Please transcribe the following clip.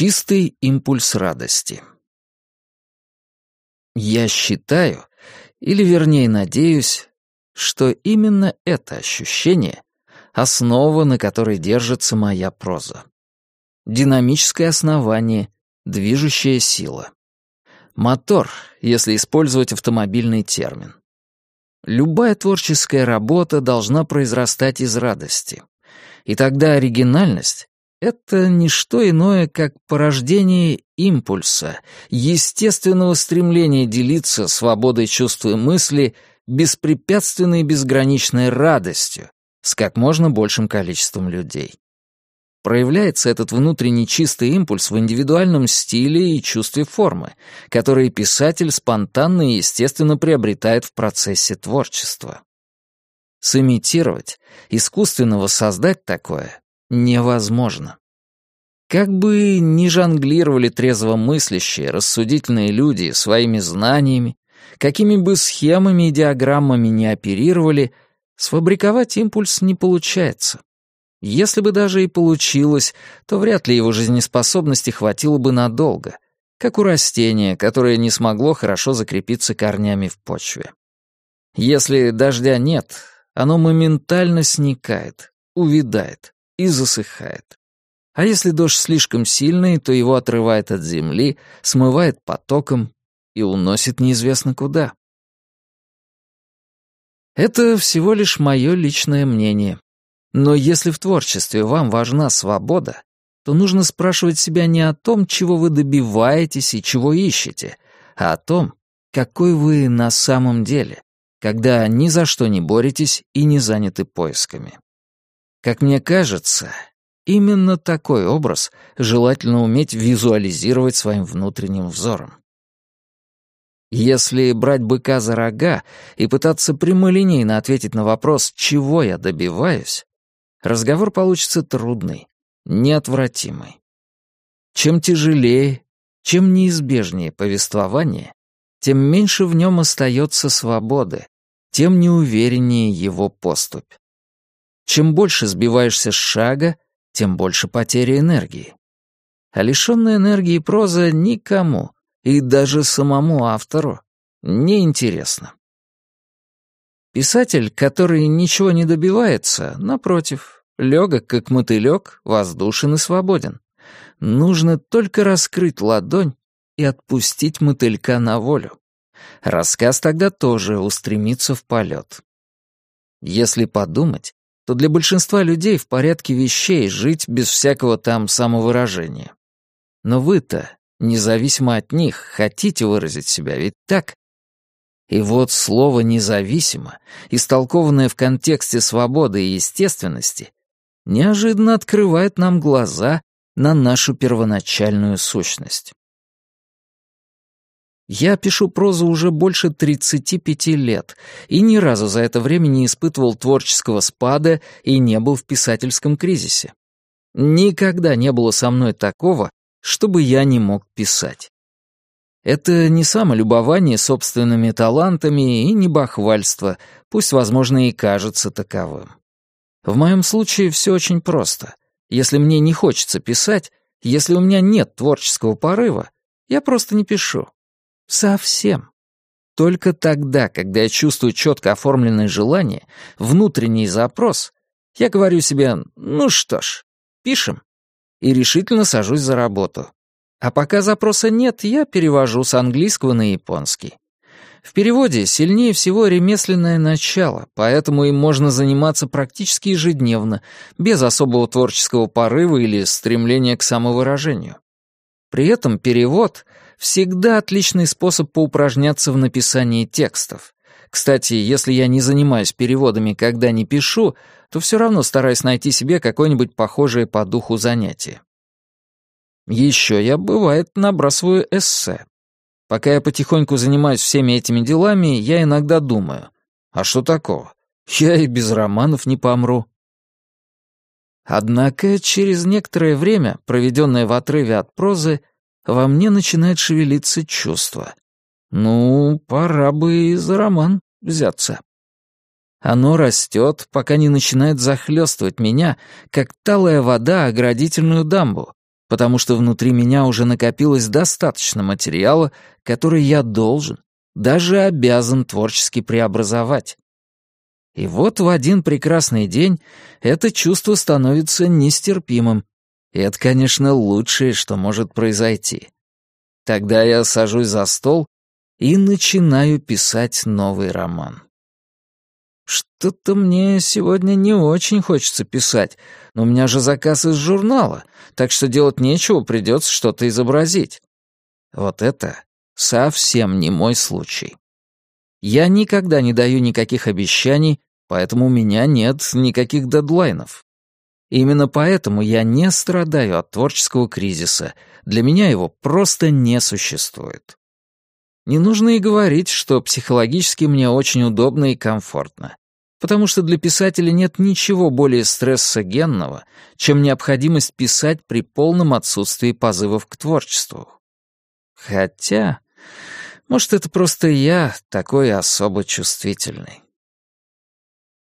Чистый импульс радости. Я считаю, или вернее надеюсь, что именно это ощущение — основа, на которой держится моя проза. Динамическое основание, движущая сила. Мотор, если использовать автомобильный термин. Любая творческая работа должна произрастать из радости. И тогда оригинальность — это не что иное, как порождение импульса, естественного стремления делиться свободой чувства и мысли, беспрепятственной и безграничной радостью с как можно большим количеством людей. Проявляется этот внутренний чистый импульс в индивидуальном стиле и чувстве формы, которые писатель спонтанно и естественно приобретает в процессе творчества. Сымитировать, искусственно воссоздать такое невозможно. Как бы ни жонглировали трезво мыслящие, рассудительные люди своими знаниями, какими бы схемами и диаграммами ни оперировали, сфабриковать импульс не получается. Если бы даже и получилось, то вряд ли его жизнеспособности хватило бы надолго, как у растения, которое не смогло хорошо закрепиться корнями в почве. Если дождя нет, оно моментально сникает, увядает и засыхает. А если дождь слишком сильный, то его отрывает от земли, смывает потоком и уносит неизвестно куда. Это всего лишь мое личное мнение. Но если в творчестве вам важна свобода, то нужно спрашивать себя не о том, чего вы добиваетесь и чего ищете, а о том, какой вы на самом деле, когда ни за что не боретесь и не заняты поисками. Как мне кажется, именно такой образ желательно уметь визуализировать своим внутренним взором. Если брать быка за рога и пытаться прямолинейно ответить на вопрос «чего я добиваюсь?», разговор получится трудный, неотвратимый. Чем тяжелее, чем неизбежнее повествование, тем меньше в нем остается свободы, тем неувереннее его поступь. Чем больше сбиваешься с шага, тем больше потери энергии. А лишенная энергии проза никому, и даже самому автору, не интересно. Писатель, который ничего не добивается, напротив, легок, как мотылек, воздушен и свободен. Нужно только раскрыть ладонь и отпустить мотылька на волю. Рассказ тогда тоже устремится в полет. Если подумать, то для большинства людей в порядке вещей жить без всякого там самовыражения. Но вы-то, независимо от них, хотите выразить себя, ведь так? И вот слово «независимо», истолкованное в контексте свободы и естественности, неожиданно открывает нам глаза на нашу первоначальную сущность. Я пишу прозу уже больше 35 лет и ни разу за это время не испытывал творческого спада и не был в писательском кризисе. Никогда не было со мной такого, чтобы я не мог писать. Это не самолюбование собственными талантами и не бахвальство, пусть, возможно, и кажется таковым. В моем случае все очень просто. Если мне не хочется писать, если у меня нет творческого порыва, я просто не пишу. Совсем. Только тогда, когда я чувствую четко оформленное желание, внутренний запрос, я говорю себе «ну что ж, пишем» и решительно сажусь за работу. А пока запроса нет, я перевожу с английского на японский. В переводе сильнее всего ремесленное начало, поэтому им можно заниматься практически ежедневно, без особого творческого порыва или стремления к самовыражению. При этом перевод — всегда отличный способ поупражняться в написании текстов. Кстати, если я не занимаюсь переводами, когда не пишу, то все равно стараюсь найти себе какое-нибудь похожее по духу занятие. Еще я, бывает, набрасываю эссе. Пока я потихоньку занимаюсь всеми этими делами, я иногда думаю, а что такого? Я и без романов не помру. Однако через некоторое время, проведенное в отрыве от прозы, во мне начинает шевелиться чувство. Ну, пора бы и за роман взяться. Оно растет, пока не начинает захлестывать меня, как талая вода оградительную дамбу, потому что внутри меня уже накопилось достаточно материала, который я должен, даже обязан творчески преобразовать. И вот в один прекрасный день это чувство становится нестерпимым. И это, конечно, лучшее, что может произойти. Тогда я сажусь за стол и начинаю писать новый роман. Что-то мне сегодня не очень хочется писать, но у меня же заказ из журнала, так что делать нечего, придется что-то изобразить. Вот это совсем не мой случай. Я никогда не даю никаких обещаний, поэтому у меня нет никаких дедлайнов. Именно поэтому я не страдаю от творческого кризиса, для меня его просто не существует. Не нужно и говорить, что психологически мне очень удобно и комфортно, потому что для писателя нет ничего более стрессогенного, чем необходимость писать при полном отсутствии позывов к творчеству. Хотя, может, это просто я такой особо чувствительный.